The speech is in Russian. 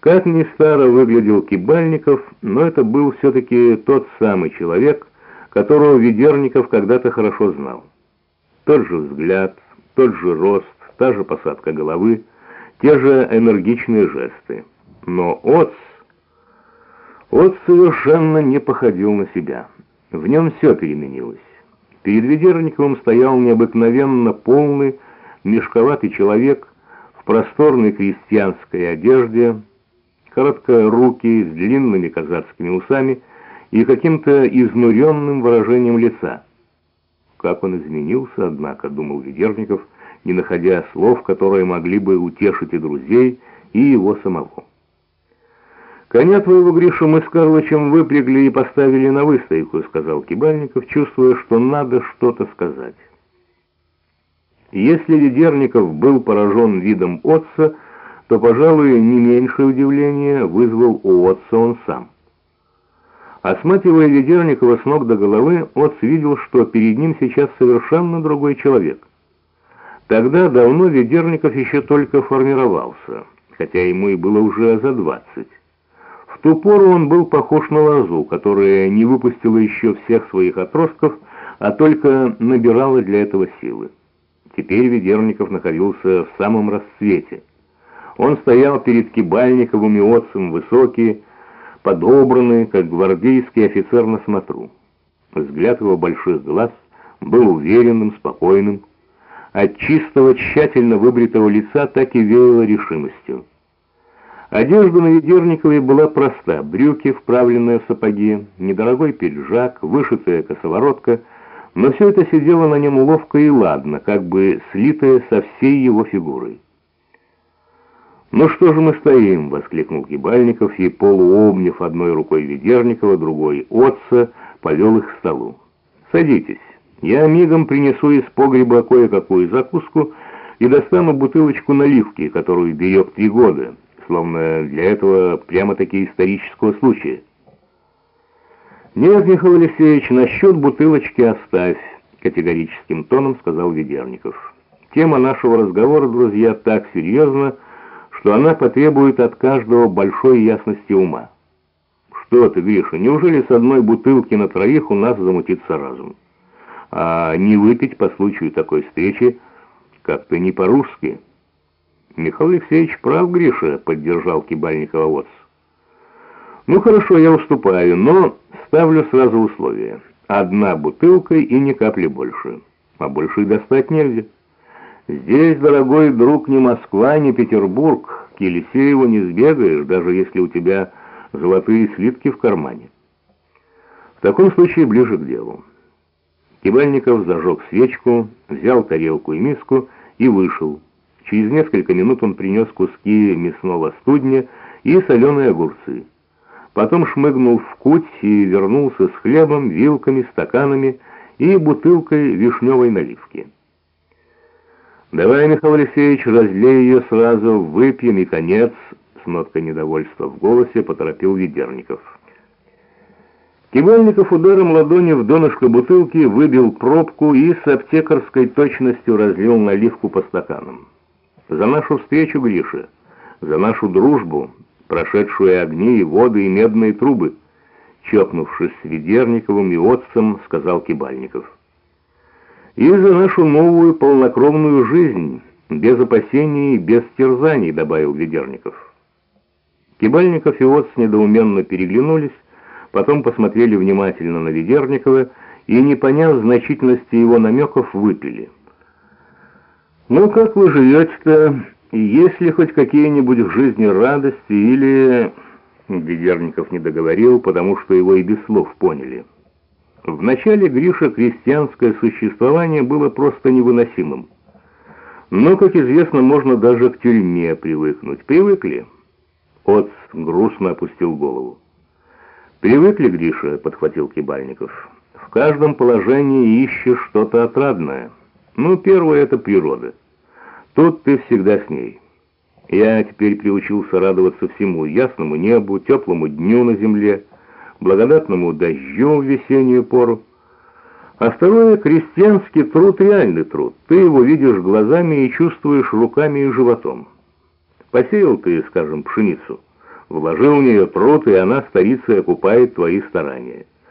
Как ни старо выглядел Кибальников, но это был все-таки тот самый человек, которого Ведерников когда-то хорошо знал. Тот же взгляд, тот же рост, та же посадка головы, те же энергичные жесты. Но Отц... Отц совершенно не походил на себя. В нем все переменилось. Перед Ведерниковым стоял необыкновенно полный, мешковатый человек в просторной крестьянской одежде, короткорукий, с длинными казацкими усами и каким-то изнуренным выражением лица. Как он изменился, однако, думал Ведерников, не находя слов, которые могли бы утешить и друзей, и его самого. «Коня твоего, Гришу, мы с Карлычем выпрягли и поставили на выстойку», — сказал Кибальников, чувствуя, что надо что-то сказать. Если Ведерников был поражен видом отца, то, пожалуй, не меньшее удивление вызвал у отца он сам. Осматривая Ведерникова с ног до головы, Отц видел, что перед ним сейчас совершенно другой человек. Тогда давно Ведерников еще только формировался, хотя ему и было уже за двадцать. В ту пору он был похож на лозу, которая не выпустила еще всех своих отростков, а только набирала для этого силы. Теперь Ведерников находился в самом расцвете. Он стоял перед Кибальниковым и отцем высокий, подобранный, как гвардейский офицер на смотру. Взгляд его больших глаз был уверенным, спокойным. От чистого, тщательно выбритого лица так и веяло решимостью. Одежда на Ведерниковой была проста. Брюки, вправленные в сапоги, недорогой пиджак, вышитая косоворотка. Но все это сидело на нем ловко и ладно, как бы слитое со всей его фигурой. «Ну что же мы стоим?» — воскликнул Кибальников и, полуобняв одной рукой Ведерникова, другой — отца, повел их к столу. «Садитесь. Я мигом принесу из погреба кое-какую закуску и достану бутылочку наливки, которую берег три года, словно для этого прямо-таки исторического случая». «Нет, Михаил Алексеевич, насчет бутылочки оставь», — категорическим тоном сказал Ведерников. «Тема нашего разговора, друзья, так серьезна, что она потребует от каждого большой ясности ума. Что ты, Гриша, неужели с одной бутылки на троих у нас замутится разум? А не выпить по случаю такой встречи как-то не по-русски. Михаил Алексеевич прав, Гриша, поддержал Кибальникова Отц. Ну хорошо, я уступаю, но ставлю сразу условие. Одна бутылка и ни капли больше. А больше и достать нельзя. Здесь, дорогой друг, не Москва, не Петербург. К Елисееву не сбегаешь, даже если у тебя золотые слитки в кармане. В таком случае ближе к делу. Кибальников зажег свечку, взял тарелку и миску и вышел. Через несколько минут он принес куски мясного студня и соленые огурцы. Потом шмыгнул в куть и вернулся с хлебом, вилками, стаканами и бутылкой вишневой наливки. «Давай, Михаил Алексеевич, разлей ее сразу, выпьем и конец», — с ноткой недовольства в голосе поторопил Ведерников. Кибальников ударом ладони в донышко бутылки выбил пробку и с аптекарской точностью разлил наливку по стаканам. «За нашу встречу, Гриша, за нашу дружбу, прошедшую огни и воды и медные трубы», чокнувшись с Ведерниковым и отцем, сказал Кибальников и за нашу новую полнокровную жизнь, без опасений и без терзаний», — добавил Ведерников. Кибальников и Отц недоуменно переглянулись, потом посмотрели внимательно на Ведерникова и, не поняв значительности его намеков, выпили. «Ну, как вы живете-то? Есть ли хоть какие-нибудь в жизни радости или...» Ведерников не договорил, потому что его и без слов поняли. В начале Гриша крестьянское существование было просто невыносимым. Но, как известно, можно даже к тюрьме привыкнуть. Привыкли? Отц грустно опустил голову. «Привыкли, Гриша?» — подхватил Кибальников. «В каждом положении ищешь что-то отрадное. Ну, первое — это природа. Тут ты всегда с ней. Я теперь приучился радоваться всему — ясному небу, теплому дню на земле — благодатному дождю в весеннюю пору. А второе — крестьянский труд, реальный труд. Ты его видишь глазами и чувствуешь руками и животом. Посеял ты, скажем, пшеницу. Вложил в нее труд, и она старицей окупает твои старания.